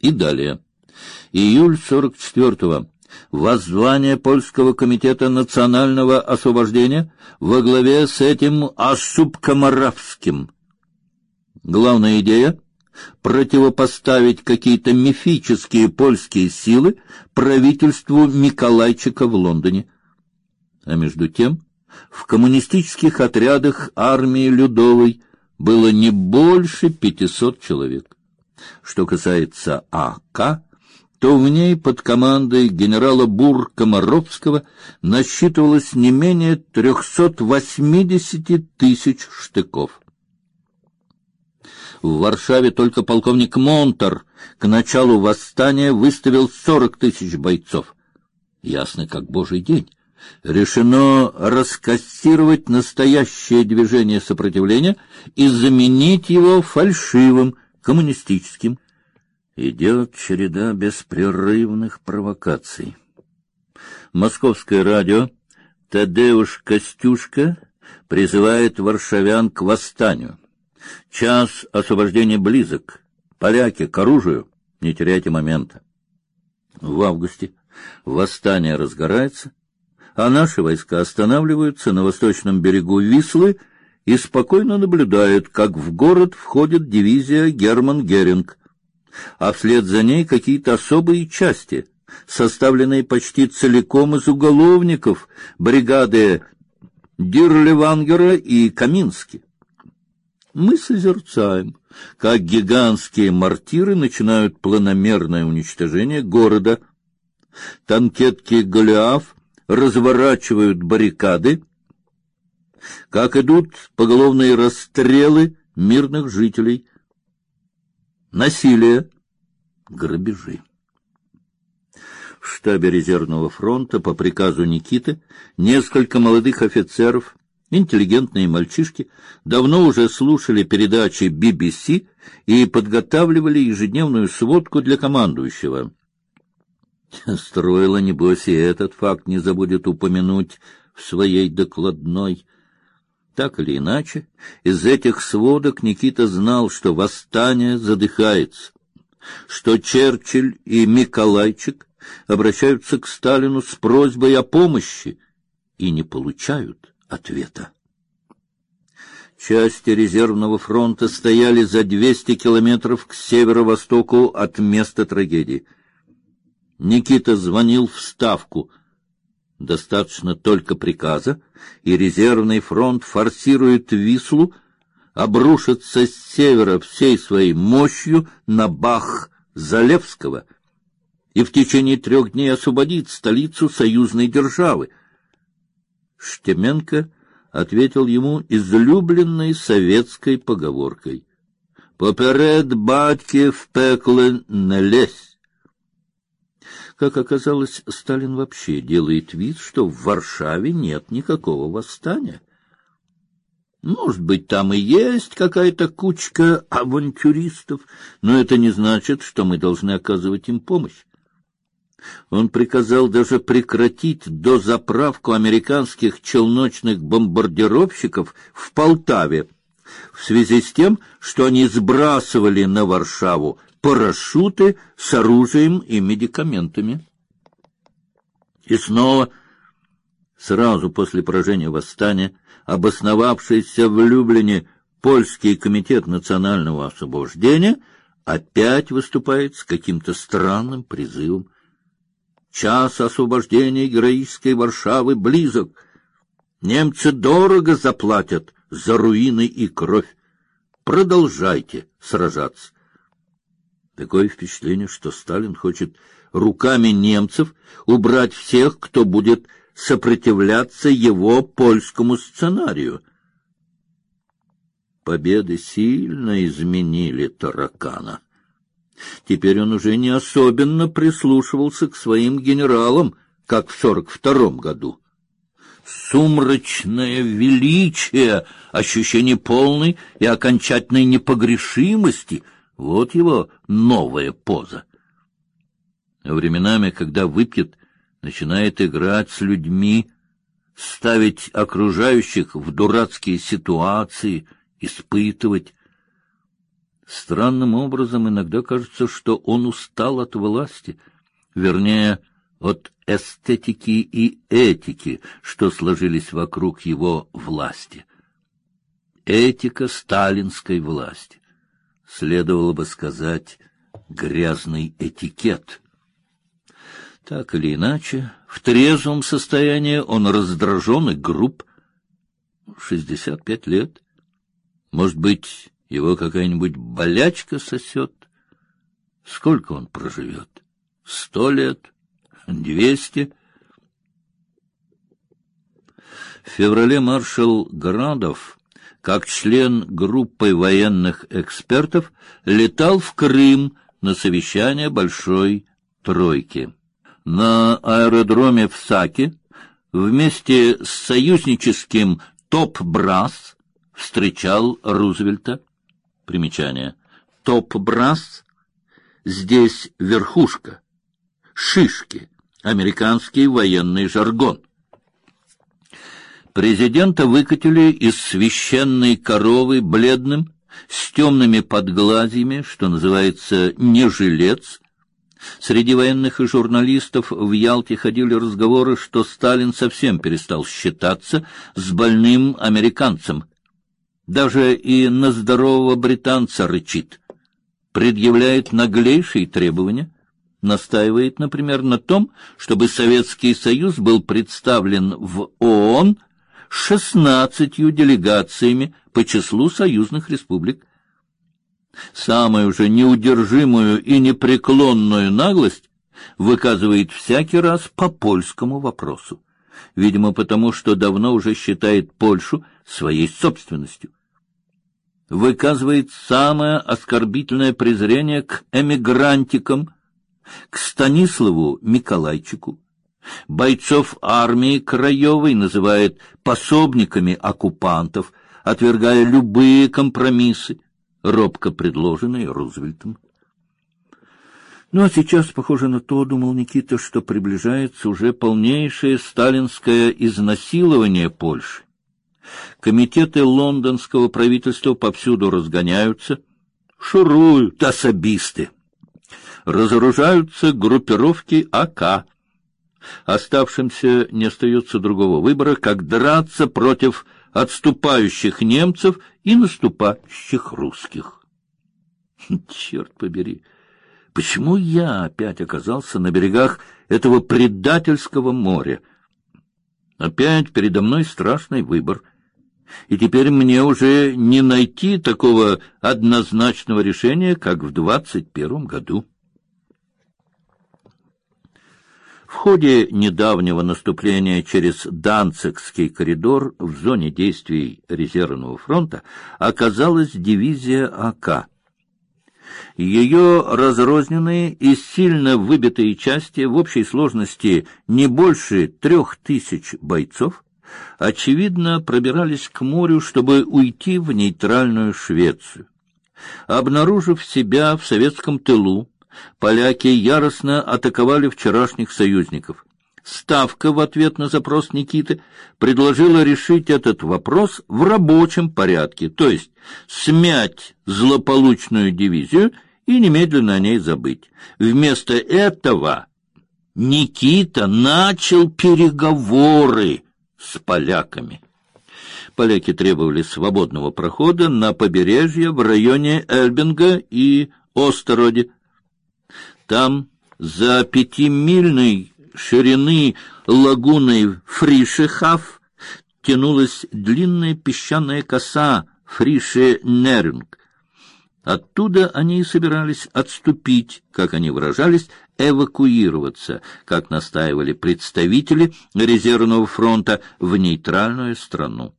И далее. Июль 44-го. Воззвание Польского комитета национального освобождения во главе с этим Асубкомаравским. Главная идея — противопоставить какие-то мифические польские силы правительству Миколайчика в Лондоне. А между тем в коммунистических отрядах армии Людовой было не больше пятисот человек. Что касается АК, то в ней под командой генерала Бур-Комаровского насчитывалось не менее трехсот восьмидесяти тысяч штыков. В Варшаве только полковник Монтер к началу восстания выставил сорок тысяч бойцов. Ясно как божий день. Решено раскассировать настоящее движение сопротивления и заменить его фальшивым коммунистическим. Идет череда беспрерывных провокаций. Московское радио Тадеуш Костюшка призывает варшавян к восстанию. Час освобождения близок. Поляки к оружию. Не теряйте момента. В августе восстание разгорается, а наши войска останавливаются на восточном берегу Вислы и спокойно наблюдают, как в город входит дивизия Герман Геринг, а вслед за ней какие-то особые части, составленные почти целиком из уголовников бригады Дирлевангера и Камински. Мы созерцаем, как гигантские мортиры начинают планомерное уничтожение города. Танкетки Голиаф разворачивают баррикады, как идут поголовные расстрелы мирных жителей, насилие, грабежи. В штабе резервного фронта по приказу Никиты несколько молодых офицеров, интеллигентные мальчишки, давно уже слушали передачи BBC и подготавливали ежедневную сводку для командующего. Строила, небось, и этот факт не забудет упомянуть в своей докладной. Так или иначе, из этих сводок Никита знал, что восстание задыхается, что Черчилль и Миколайчик обращаются к Сталину с просьбой о помощи и не получают ответа. Части резервного фронта стояли за 200 километров к северо-востоку от места трагедии. Никита звонил в ставку. Достаточно только приказа, и резервный фронт форсирует Вислу, обрушится с севера всей своей мощью на бах Залевского и в течение трех дней освободит столицу союзной державы. Штеменко ответил ему излюбленной советской поговоркой: "Поперед батьки в пекло не лезь". Как оказалось, Сталин вообще делает вид, что в Варшаве нет никакого восстания. Может быть, там и есть какая-то кучка авантюристов, но это не значит, что мы должны оказывать им помощь. Он приказал даже прекратить дозаправку американских челночных бомбардировщиков в Полтаве в связи с тем, что они сбрасывали на Варшаву парашюты с оружием и медикаментами. И снова, сразу после поражения восстания, обосновавшийся в Люблине польский комитет национального освобождения опять выступает с каким-то странным призывом. Час освобождения героической Варшавы близок. Немцы дорого заплатят за руины и кровь. Продолжайте сражаться. Такое впечатление, что Сталин хочет руками немцев убрать всех, кто будет сопротивляться его польскому сценарию. Победы сильно изменили таракана. Теперь он уже не особенно прислушивался к своим генералам, как в сорок втором году. Сумрачное величие, ощущение полной и окончательной непогрешимости — вот его новая поза. Временами, когда выпьет, начинает играть с людьми, ставить окружающих в дурацкие ситуации, испытывать. Странным образом иногда кажется, что он устал от власти, вернее, от эстетики и этики, что сложились вокруг его власти. Этика сталинской власти. Следовало бы сказать, грязный этикет. Так или иначе, в трезвом состоянии он раздражен и груб. Шестьдесят пять лет. Может быть, его какая-нибудь болячка сосет? Сколько он проживет? Сто лет? Двести? В феврале маршал Градов, как член группы военных экспертов, летал в Крым на совещание Большой Тройки. На аэродроме в Саке вместе с союзническим Топ-Брас встречал Рузвельта. Примечание. Топ-Брас здесь верхушка, шишки, американский военный жаргон. Президента выкатили из священной коровы бледным, с темными подглазьями, что называется не жилец. Среди военных и журналистов в Ялте ходили разговоры, что Сталин совсем перестал считаться с больным американцем. Даже и на здорового британца рычит, предъявляет наглейшие требования, настаивает, например, на том, чтобы Советский Союз был представлен в ООН шестнадцатью делегациями по числу союзных республик. Самую же неудержимую и непреклонную наглость выказывает всякий раз по польскому вопросу, видимо, потому что давно уже считает Польшу своей собственностью. Выказывает самое оскорбительное презрение к эмигрантикам, к Станиславу Миколайчику, Бойцов армии краевой называет пособниками оккупантов, отвергая любые компромиссы, робко предложенные Рузвельтом. Ну а сейчас похоже на то, думал Никита, что приближается уже полнейшее сталинское изнасилование Польши. Комитеты лондонского правительства повсюду разгоняются, шуруют особисты. Разоружаются группировки АК, Оставшимся не остается другого выбора, как драться против отступающих немцев и наступающих русских. Черт побери! Почему я опять оказался на берегах этого предательского моря? Опять передо мной страшный выбор. И теперь мне уже не найти такого однозначного решения, как в двадцать первом году. В ходе недавнего наступления через Данцигский коридор в зоне действий резервного фронта оказалась дивизия АК. Ее разрозненные и сильно выбитые части в общей сложности не больше трех тысяч бойцов очевидно пробирались к морю, чтобы уйти в нейтральную Швецию. Обнаружив себя в советском тылу, поляки яростно атаковали вчерашних союзников. Ставка в ответ на запрос Никиты предложила решить этот вопрос в рабочем порядке, то есть смять злополучную дивизию и немедленно о ней забыть. Вместо этого Никита начал переговоры с поляками. Поляки требовали свободного прохода на побережье в районе Эльбинга и Остероде, там за пятимильной ширины лагуной Фришехав тянулась длинная песчаная коса Фрише-Неринг. Оттуда они и собирались отступить, как они выражались, эвакуироваться, как настаивали представители резервного фронта в нейтральную страну.